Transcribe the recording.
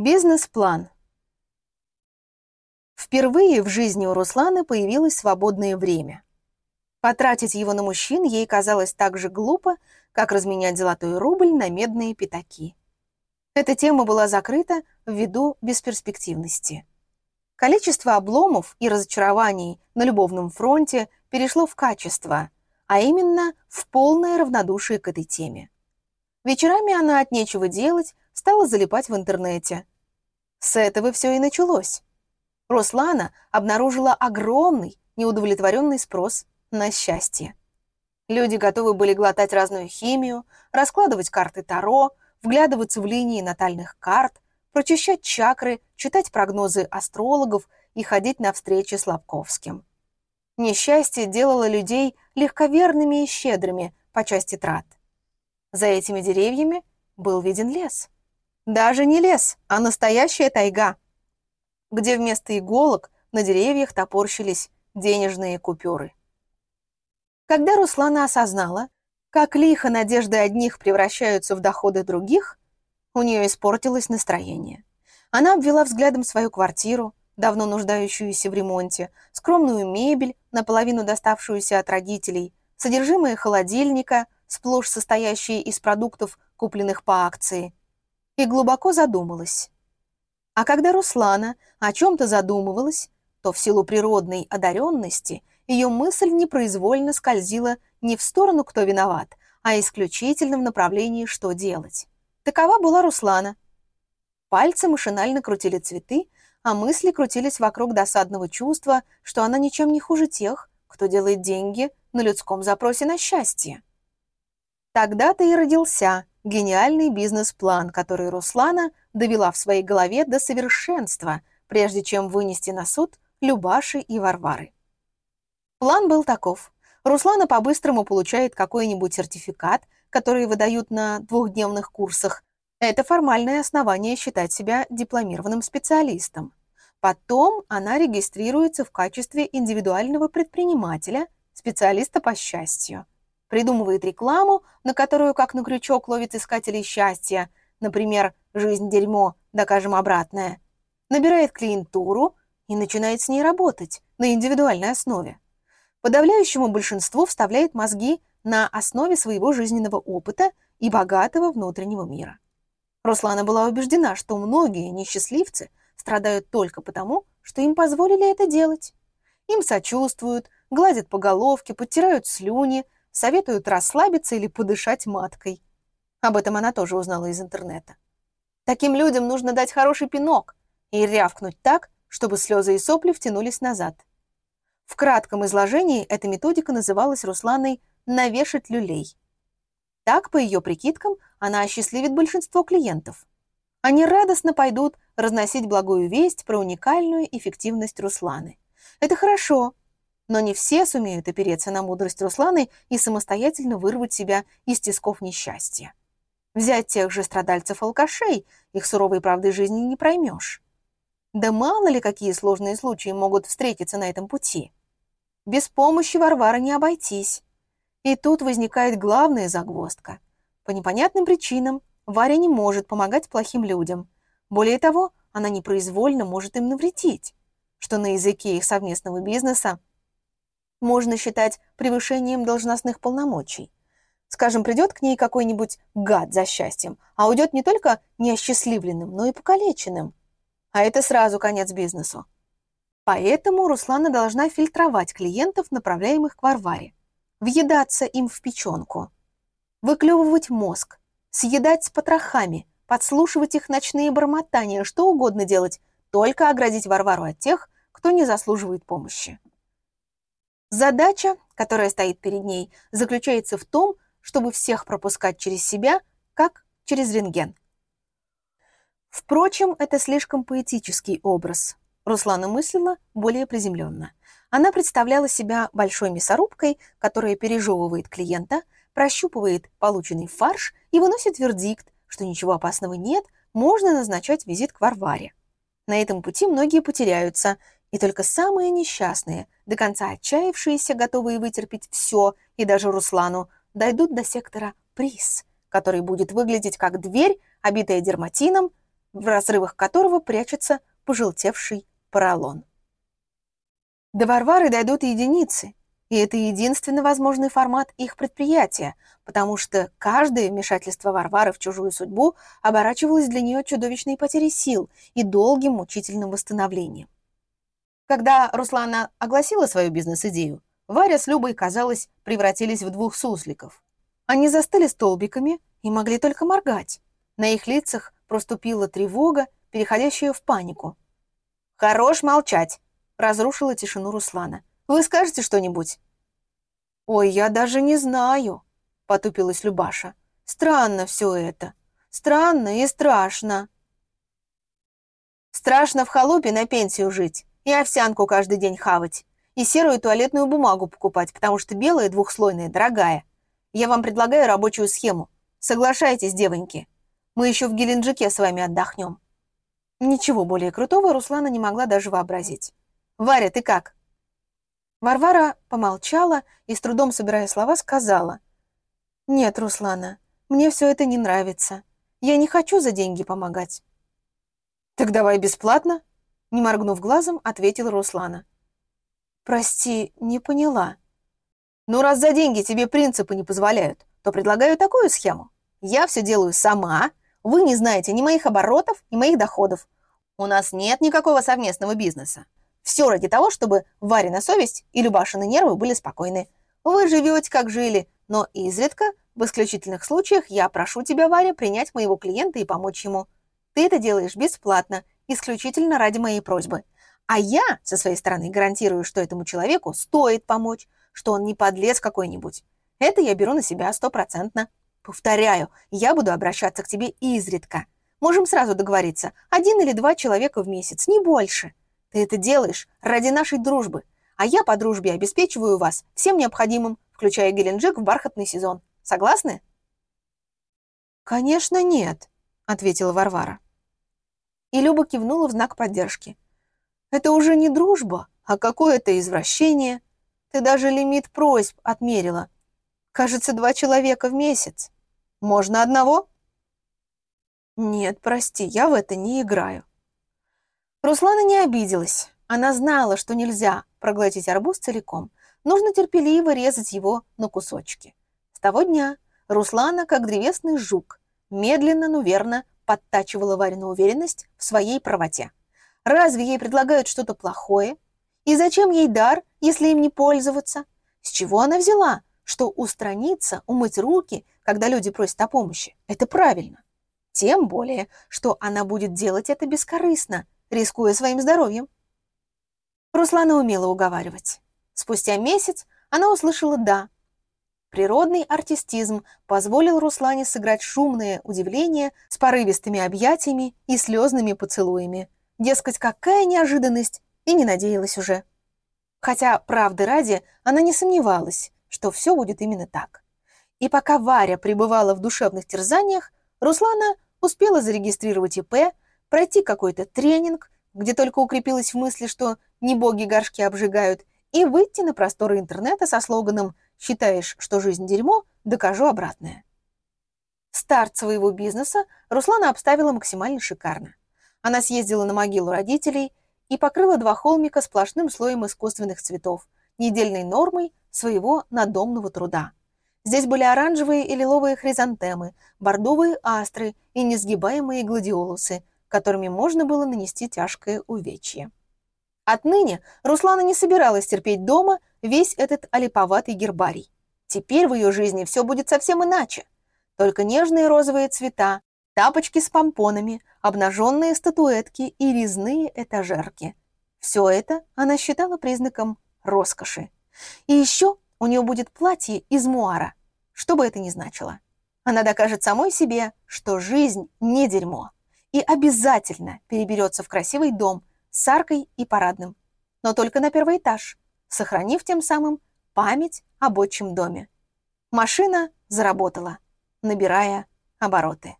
Бизнес-план. Впервые в жизни у Русланы появилось свободное время. Потратить его на мужчин ей казалось так же глупо, как разменять золотой рубль на медные пятаки. Эта тема была закрыта ввиду бесперспективности. Количество обломов и разочарований на любовном фронте перешло в качество, а именно в полное равнодушие к этой теме. Вечерами она от нечего делать стала залипать в интернете. С этого все и началось. Руслана обнаружила огромный неудовлетворенный спрос на счастье. Люди готовы были глотать разную химию, раскладывать карты Таро, вглядываться в линии натальных карт, прочищать чакры, читать прогнозы астрологов и ходить на встречи с Лобковским. Несчастье делало людей легковерными и щедрыми по части трат. За этими деревьями был виден лес. Даже не лес, а настоящая тайга, где вместо иголок на деревьях топорщились денежные купюры. Когда Руслана осознала, как лихо надежды одних превращаются в доходы других, у нее испортилось настроение. Она обвела взглядом свою квартиру, давно нуждающуюся в ремонте, скромную мебель, наполовину доставшуюся от родителей, содержимое холодильника, сплошь состоящие из продуктов, купленных по акции, и глубоко задумалась. А когда Руслана о чем-то задумывалась, то в силу природной одаренности ее мысль непроизвольно скользила не в сторону «кто виноват», а исключительно в направлении «что делать». Такова была Руслана. Пальцы машинально крутили цветы, а мысли крутились вокруг досадного чувства, что она ничем не хуже тех, кто делает деньги на людском запросе на счастье. Тогда-то и родился гениальный бизнес-план, который Руслана довела в своей голове до совершенства, прежде чем вынести на суд Любаши и Варвары. План был таков. Руслана по-быстрому получает какой-нибудь сертификат, который выдают на двухдневных курсах. Это формальное основание считать себя дипломированным специалистом. Потом она регистрируется в качестве индивидуального предпринимателя, специалиста по счастью придумывает рекламу, на которую, как на крючок, ловит искателей счастья, например, «Жизнь – дерьмо, докажем обратное», набирает клиентуру и начинает с ней работать на индивидуальной основе. Подавляющему большинству вставляет мозги на основе своего жизненного опыта и богатого внутреннего мира. Руслана была убеждена, что многие несчастливцы страдают только потому, что им позволили это делать. Им сочувствуют, гладят по головке, подтирают слюни – советуют расслабиться или подышать маткой. Об этом она тоже узнала из интернета. Таким людям нужно дать хороший пинок и рявкнуть так, чтобы слезы и сопли втянулись назад. В кратком изложении эта методика называлась Русланой «навешать люлей». Так, по ее прикидкам, она осчастливит большинство клиентов. Они радостно пойдут разносить благую весть про уникальную эффективность Русланы. Это хорошо, но не все сумеют опереться на мудрость Русланы и самостоятельно вырвать себя из тисков несчастья. Взять тех же страдальцев-алкашей, их суровой правды жизни не проймешь. Да мало ли какие сложные случаи могут встретиться на этом пути. Без помощи Варвары не обойтись. И тут возникает главная загвоздка. По непонятным причинам Варя не может помогать плохим людям. Более того, она непроизвольно может им навредить, что на языке их совместного бизнеса можно считать превышением должностных полномочий. Скажем, придет к ней какой-нибудь гад за счастьем, а уйдет не только неосчастливленным, но и покалеченным. А это сразу конец бизнесу. Поэтому Руслана должна фильтровать клиентов, направляемых к Варваре, въедаться им в печенку, выклевывать мозг, съедать с потрохами, подслушивать их ночные бормотания, что угодно делать, только оградить Варвару от тех, кто не заслуживает помощи. Задача, которая стоит перед ней, заключается в том, чтобы всех пропускать через себя, как через рентген. Впрочем, это слишком поэтический образ. Руслана мыслила более приземленно. Она представляла себя большой мясорубкой, которая пережевывает клиента, прощупывает полученный фарш и выносит вердикт, что ничего опасного нет, можно назначать визит к Варваре. На этом пути многие потеряются, и только самые несчастные, до конца отчаявшиеся, готовые вытерпеть все, и даже Руслану, дойдут до сектора приз, который будет выглядеть как дверь, обитая дерматином, в разрывах которого прячется пожелтевший поролон. До Варвары дойдут единицы, и это единственный возможный формат их предприятия, потому что каждое вмешательство Варвары в чужую судьбу оборачивалось для нее чудовищной потерей сил и долгим мучительным восстановлением. Когда Руслана огласила свою бизнес-идею, Варя с Любой, казалось, превратились в двух сусликов. Они застыли столбиками и могли только моргать. На их лицах проступила тревога, переходящая в панику. «Хорош молчать!» — разрушила тишину Руслана. «Вы скажете что-нибудь?» «Ой, я даже не знаю», — потупилась Любаша. «Странно все это. Странно и страшно». «Страшно в халупе на пенсию жить и овсянку каждый день хавать, и серую туалетную бумагу покупать, потому что белая двухслойная дорогая. Я вам предлагаю рабочую схему. Соглашайтесь, девоньки. Мы еще в Геленджике с вами отдохнем». Ничего более крутого Руслана не могла даже вообразить. «Варя, ты как?» Варвара помолчала и, с трудом собирая слова, сказала. «Нет, Руслана, мне все это не нравится. Я не хочу за деньги помогать». «Так давай бесплатно?» Не моргнув глазом, ответила Руслана. «Прости, не поняла». «Ну, раз за деньги тебе принципы не позволяют, то предлагаю такую схему. Я все делаю сама, вы не знаете ни моих оборотов, ни моих доходов. У нас нет никакого совместного бизнеса. Все ради того, чтобы Варина совесть и Любашины нервы были спокойны. Вы живете, как жили, но изредка, в исключительных случаях, я прошу тебя, Варя, принять моего клиента и помочь ему. Ты это делаешь бесплатно, исключительно ради моей просьбы. А я, со своей стороны, гарантирую, что этому человеку стоит помочь, что он не подлец какой-нибудь. Это я беру на себя стопроцентно. Повторяю, я буду обращаться к тебе изредка. Можем сразу договориться, один или два человека в месяц, не больше. Ты это делаешь ради нашей дружбы, а я по дружбе обеспечиваю вас всем необходимым, включая Геленджик в бархатный сезон. Согласны?» «Конечно нет», — ответила Варвара. И Люба кивнула в знак поддержки. «Это уже не дружба, а какое-то извращение. Ты даже лимит просьб отмерила. Кажется, два человека в месяц. Можно одного?» «Нет, прости, я в это не играю». Руслана не обиделась. Она знала, что нельзя проглотить арбуз целиком. Нужно терпеливо резать его на кусочки. С того дня Руслана, как древесный жук, медленно, но верно подтачивала Варину уверенность в своей правоте. Разве ей предлагают что-то плохое? И зачем ей дар, если им не пользоваться? С чего она взяла, что устраниться, умыть руки, когда люди просят о помощи, это правильно? Тем более, что она будет делать это бескорыстно, рискуя своим здоровьем. Руслана умела уговаривать. Спустя месяц она услышала «да». Природный артистизм позволил Руслане сыграть шумное удивление с порывистыми объятиями и слезными поцелуями. Дескать, какая неожиданность, и не надеялась уже. Хотя, правды ради, она не сомневалась, что все будет именно так. И пока Варя пребывала в душевных терзаниях, Руслана успела зарегистрировать ИП, пройти какой-то тренинг, где только укрепилась в мысли, что не боги горшки обжигают, и выйти на просторы интернета со слоганом «Считаешь, что жизнь дерьмо? Докажу обратное». Старт своего бизнеса Руслана обставила максимально шикарно. Она съездила на могилу родителей и покрыла два холмика сплошным слоем искусственных цветов, недельной нормой своего надомного труда. Здесь были оранжевые и лиловые хризантемы, бордовые астры и несгибаемые гладиолусы, которыми можно было нанести тяжкое увечье. Отныне Руслана не собиралась терпеть дома весь этот олиповатый гербарий. Теперь в ее жизни все будет совсем иначе. Только нежные розовые цвета, тапочки с помпонами, обнаженные статуэтки и резные этажерки. Все это она считала признаком роскоши. И еще у нее будет платье из муара, что бы это ни значило. Она докажет самой себе, что жизнь не дерьмо и обязательно переберется в красивый дом с аркой и парадным, но только на первый этаж, сохранив тем самым память об отчим доме. Машина заработала, набирая обороты.